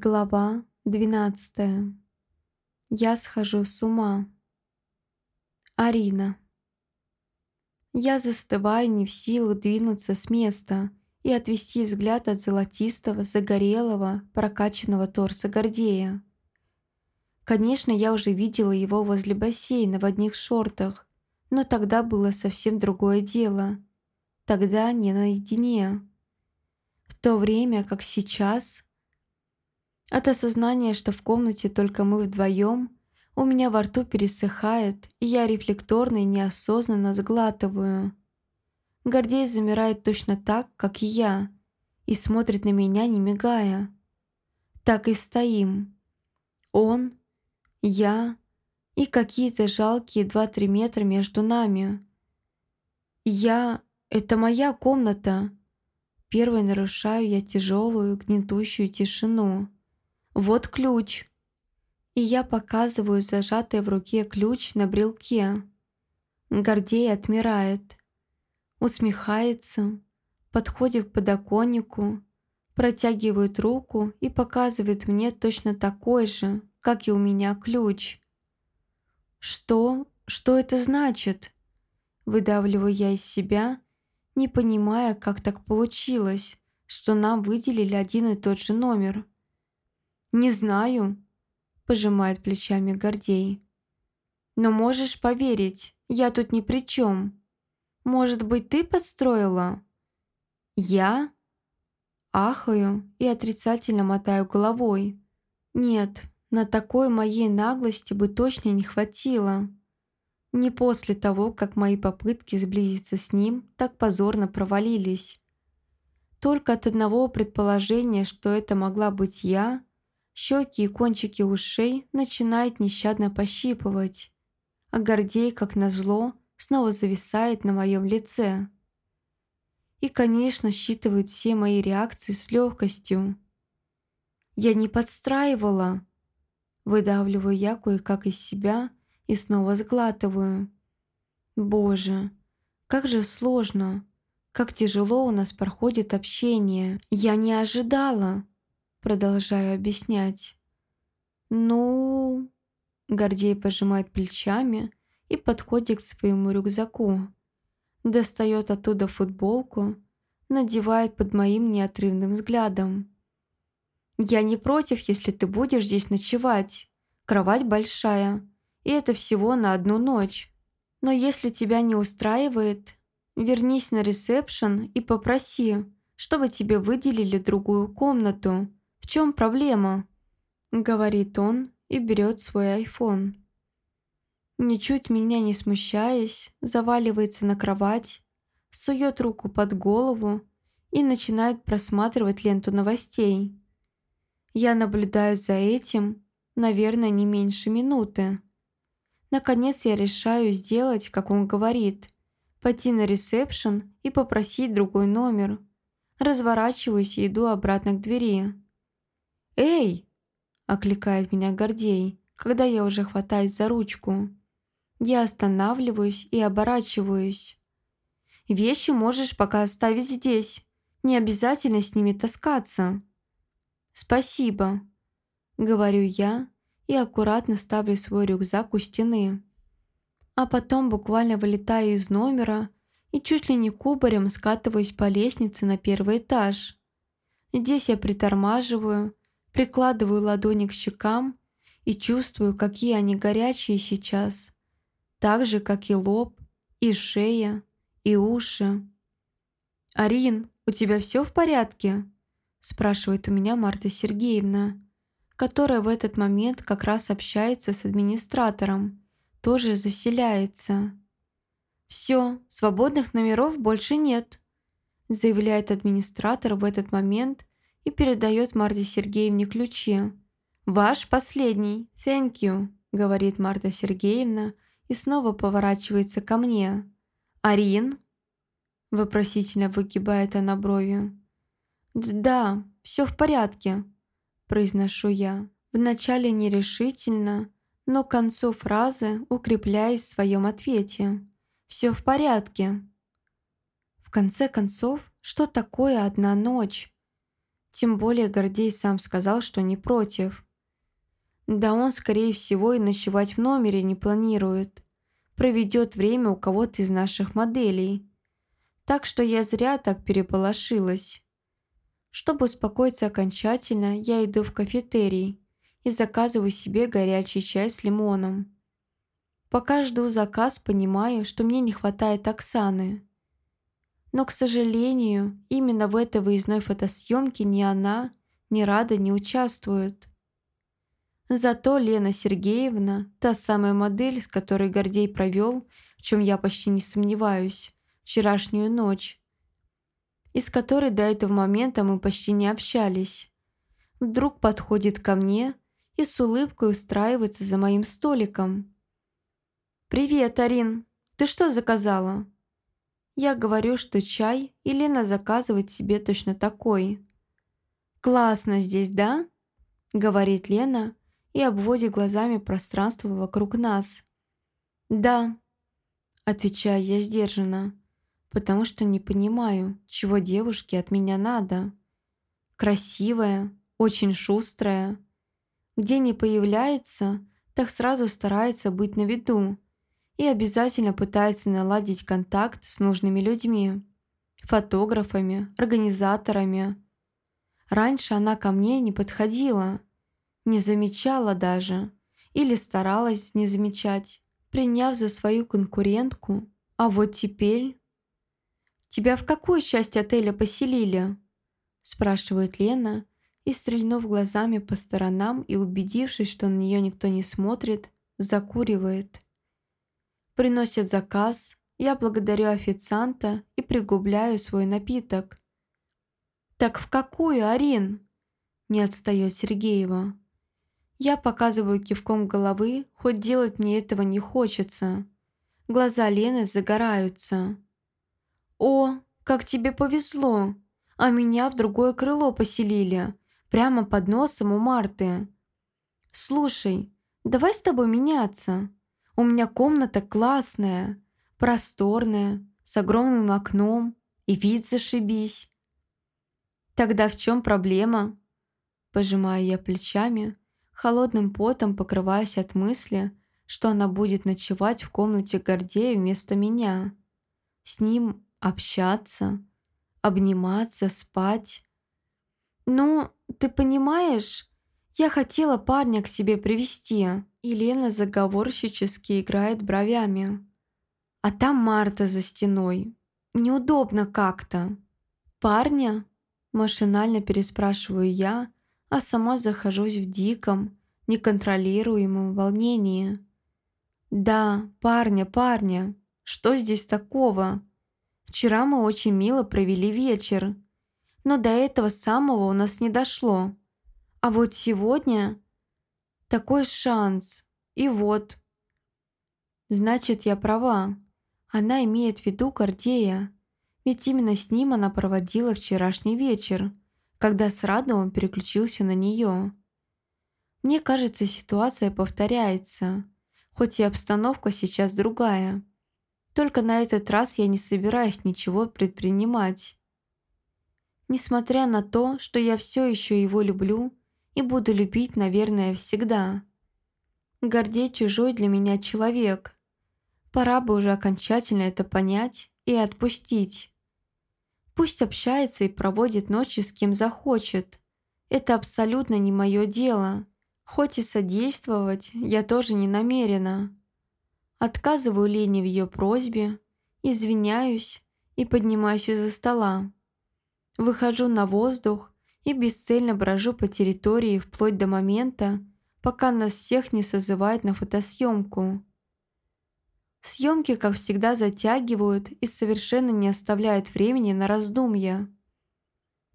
Глава 12. Я схожу с ума. Арина. Я застываю не в силах двинуться с места и отвести взгляд от золотистого, загорелого, прокачанного торса Гордея. Конечно, я уже видела его возле бассейна в одних шортах, но тогда было совсем другое дело. Тогда не наедине. В то время, как сейчас – от осознания, что в комнате только мы вдвоем, у меня во рту пересыхает, и я рефлекторно и неосознанно сглатываю. Гордей замирает точно так, как и я, и смотрит на меня, не мигая. Так и стоим. Он, я и какие-то жалкие два-три метра между нами. Я — это моя комната. Первой нарушаю я тяжелую, гнетущую тишину. Вот ключ. И я показываю зажатый в руке ключ на брелке. Гордей отмирает. Усмехается, подходит к подоконнику, протягивает руку и показывает мне точно такой же, как и у меня ключ. «Что? Что это значит?» Выдавливаю я из себя, не понимая, как так получилось, что нам выделили один и тот же номер – «Не знаю», – пожимает плечами Гордей. «Но можешь поверить, я тут ни при чем. Может быть, ты подстроила?» «Я?» Ахаю и отрицательно мотаю головой. «Нет, на такой моей наглости бы точно не хватило. Не после того, как мои попытки сблизиться с ним так позорно провалились. Только от одного предположения, что это могла быть я, Щеки и кончики ушей начинают нещадно пощипывать, а Гордей, как назло, снова зависает на моем лице. И, конечно, считывает все мои реакции с легкостью. «Я не подстраивала!» Выдавливаю я кое-как из себя и снова сглатываю. «Боже, как же сложно!» Как тяжело у нас проходит общение. Я не ожидала. Продолжаю объяснять. «Ну...» Гордей пожимает плечами и подходит к своему рюкзаку. Достает оттуда футболку, надевает под моим неотрывным взглядом. «Я не против, если ты будешь здесь ночевать. Кровать большая, и это всего на одну ночь. Но если тебя не устраивает, вернись на ресепшн и попроси, чтобы тебе выделили другую комнату чем проблема?» Говорит он и берет свой айфон. Ничуть меня не смущаясь, заваливается на кровать, сует руку под голову и начинает просматривать ленту новостей. Я наблюдаю за этим, наверное, не меньше минуты. Наконец я решаю сделать, как он говорит, пойти на ресепшн и попросить другой номер. Разворачиваюсь и иду обратно к двери. «Эй!» – окликает меня Гордей, когда я уже хватаюсь за ручку. Я останавливаюсь и оборачиваюсь. «Вещи можешь пока оставить здесь. Не обязательно с ними таскаться». «Спасибо», – говорю я и аккуратно ставлю свой рюкзак у стены. А потом буквально вылетаю из номера и чуть ли не кубарем скатываюсь по лестнице на первый этаж. Здесь я притормаживаю, Прикладываю ладони к щекам и чувствую, какие они горячие сейчас. Так же, как и лоб, и шея, и уши. «Арин, у тебя все в порядке?» спрашивает у меня Марта Сергеевна, которая в этот момент как раз общается с администратором, тоже заселяется. «Все, свободных номеров больше нет», заявляет администратор в этот момент и передает Марте Сергеевне ключи. «Ваш последний, thank you», — говорит Марта Сергеевна и снова поворачивается ко мне. «Арин?» — вопросительно выгибает она брови. «Да, все в порядке», — произношу я. Вначале нерешительно, но к концу фразы укрепляясь в своем ответе. «Все в порядке». В конце концов, что такое одна ночь? Тем более Гордей сам сказал, что не против. Да он, скорее всего, и ночевать в номере не планирует. Проведет время у кого-то из наших моделей. Так что я зря так переполошилась. Чтобы успокоиться окончательно, я иду в кафетерий и заказываю себе горячий чай с лимоном. Пока жду заказ, понимаю, что мне не хватает Оксаны. Но, к сожалению, именно в этой выездной фотосъемке ни она, ни Рада не участвуют. Зато Лена Сергеевна, та самая модель, с которой Гордей провел, в чем я почти не сомневаюсь, вчерашнюю ночь, и с которой до этого момента мы почти не общались, вдруг подходит ко мне и с улыбкой устраивается за моим столиком. «Привет, Арин! Ты что заказала?» Я говорю, что чай, и Лена заказывает себе точно такой. «Классно здесь, да?» — говорит Лена, и обводит глазами пространство вокруг нас. «Да», — отвечаю я сдержанно, потому что не понимаю, чего девушке от меня надо. Красивая, очень шустрая. Где не появляется, так сразу старается быть на виду и обязательно пытается наладить контакт с нужными людьми, фотографами, организаторами. Раньше она ко мне не подходила, не замечала даже или старалась не замечать, приняв за свою конкурентку. А вот теперь... «Тебя в какую часть отеля поселили?» спрашивает Лена и, стрельнув глазами по сторонам и убедившись, что на нее никто не смотрит, закуривает. Приносят заказ, я благодарю официанта и пригубляю свой напиток. «Так в какую, Арин?» Не отстает Сергеева. Я показываю кивком головы, хоть делать мне этого не хочется. Глаза Лены загораются. «О, как тебе повезло! А меня в другое крыло поселили, прямо под носом у Марты. Слушай, давай с тобой меняться. У меня комната классная, просторная, с огромным окном, и вид зашибись». «Тогда в чем проблема?» Пожимаю я плечами, холодным потом покрываясь от мысли, что она будет ночевать в комнате Гордея вместо меня. С ним общаться, обниматься, спать. «Ну, ты понимаешь, я хотела парня к себе привести Елена заговорщически играет бровями. «А там Марта за стеной. Неудобно как-то». «Парня?» – машинально переспрашиваю я, а сама захожусь в диком, неконтролируемом волнении. «Да, парня, парня, что здесь такого? Вчера мы очень мило провели вечер, но до этого самого у нас не дошло. А вот сегодня такой шанс, и вот». Значит, я права. Она имеет в виду Гордея, ведь именно с ним она проводила вчерашний вечер – когда с Радовым переключился на нее. Мне кажется, ситуация повторяется, хоть и обстановка сейчас другая. Только на этот раз я не собираюсь ничего предпринимать. Несмотря на то, что я все еще его люблю и буду любить, наверное, всегда. Гордей чужой для меня человек. Пора бы уже окончательно это понять и отпустить. Пусть общается и проводит ночи с кем захочет. Это абсолютно не мое дело. Хоть и содействовать я тоже не намерена. Отказываю Лене в ее просьбе, извиняюсь и поднимаюсь из-за стола. Выхожу на воздух и бесцельно брожу по территории вплоть до момента, пока нас всех не созывают на фотосъемку. Съемки, как всегда, затягивают и совершенно не оставляют времени на раздумья.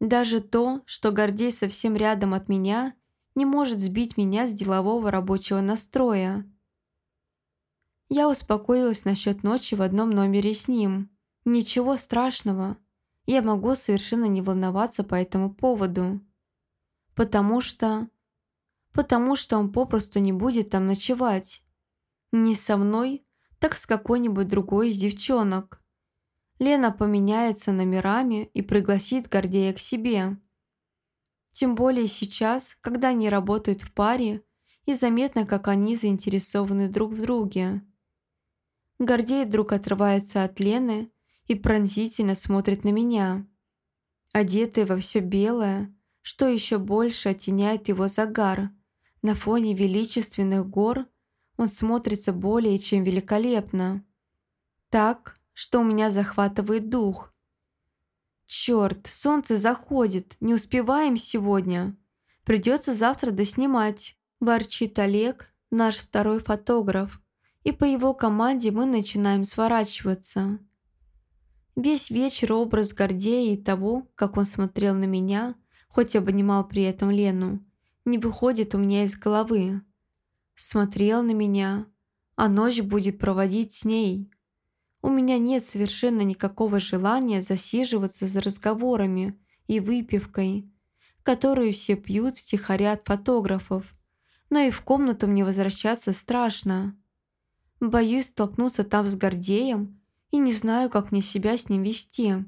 Даже то, что Гордей совсем рядом от меня, не может сбить меня с делового рабочего настроя. Я успокоилась насчет ночи в одном номере с ним. Ничего страшного. Я могу совершенно не волноваться по этому поводу. Потому что... Потому что он попросту не будет там ночевать. Ни со мной, так с какой-нибудь другой из девчонок. Лена поменяется номерами и пригласит Гордея к себе. Тем более сейчас, когда они работают в паре, и заметно, как они заинтересованы друг в друге. Гордей вдруг отрывается от Лены и пронзительно смотрит на меня. Одетый во все белое, что еще больше оттеняет его загар. На фоне величественных гор он смотрится более чем великолепно. Так, что у меня захватывает дух. Черт, солнце заходит, не успеваем сегодня. Придется завтра доснимать, ворчит Олег, наш второй фотограф, и по его команде мы начинаем сворачиваться. Весь вечер образ Гордея и того, как он смотрел на меня, хоть обнимал при этом Лену, не выходит у меня из головы. Смотрел на меня, а ночь будет проводить с ней. У меня нет совершенно никакого желания засиживаться за разговорами и выпивкой, которую все пьют втихаря от фотографов, но и в комнату мне возвращаться страшно. Боюсь столкнуться там с Гордеем и не знаю, как мне себя с ним вести.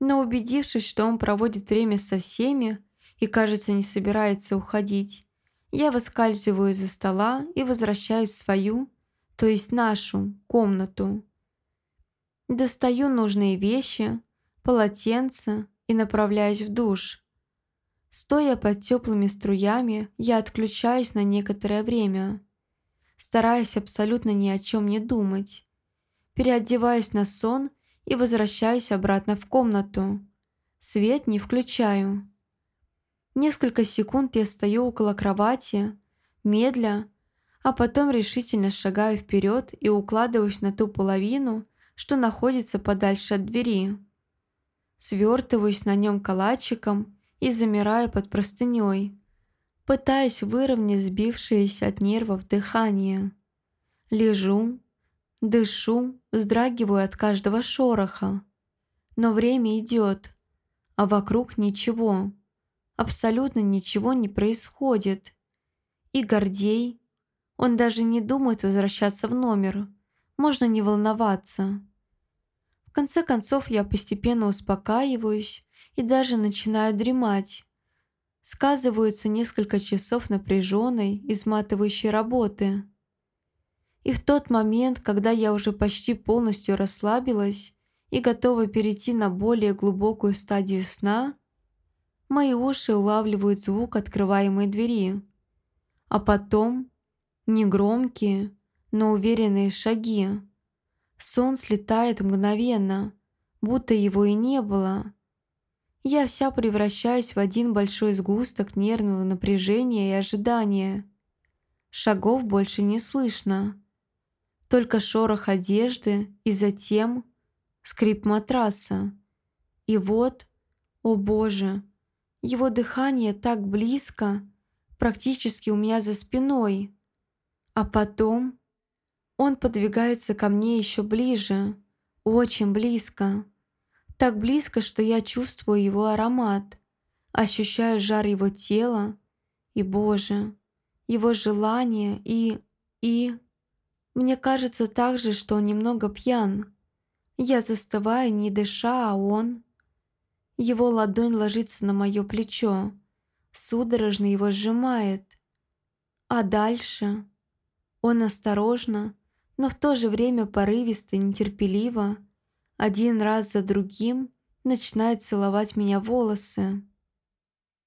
Но убедившись, что он проводит время со всеми и, кажется, не собирается уходить, я выскальзываю из-за стола и возвращаюсь в свою, то есть нашу, комнату. Достаю нужные вещи, полотенце и направляюсь в душ. Стоя под теплыми струями, я отключаюсь на некоторое время, стараясь абсолютно ни о чем не думать переодеваюсь на сон и возвращаюсь обратно в комнату. Свет не включаю. Несколько секунд я стою около кровати, медля, а потом решительно шагаю вперед и укладываюсь на ту половину, что находится подальше от двери. Свертываюсь на нем калачиком и замираю под простыней, пытаясь выровнять сбившееся от нервов дыхание. Лежу, Дышу, вздрагиваю от каждого шороха. Но время идет, а вокруг ничего. Абсолютно ничего не происходит. И Гордей, он даже не думает возвращаться в номер. Можно не волноваться. В конце концов я постепенно успокаиваюсь и даже начинаю дремать. Сказываются несколько часов напряженной, изматывающей работы. И в тот момент, когда я уже почти полностью расслабилась и готова перейти на более глубокую стадию сна, мои уши улавливают звук открываемой двери. А потом негромкие, но уверенные шаги. Сон слетает мгновенно, будто его и не было. Я вся превращаюсь в один большой сгусток нервного напряжения и ожидания. Шагов больше не слышно только шорох одежды и затем скрип матраса. И вот, о боже, его дыхание так близко, практически у меня за спиной. А потом он подвигается ко мне еще ближе, очень близко. Так близко, что я чувствую его аромат, ощущаю жар его тела и, боже, его желание и... и... Мне кажется также, что он немного пьян. Я застываю, не дыша, а он... Его ладонь ложится на мое плечо, судорожно его сжимает. А дальше... Он осторожно, но в то же время порывисто нетерпеливо, один раз за другим начинает целовать меня волосы.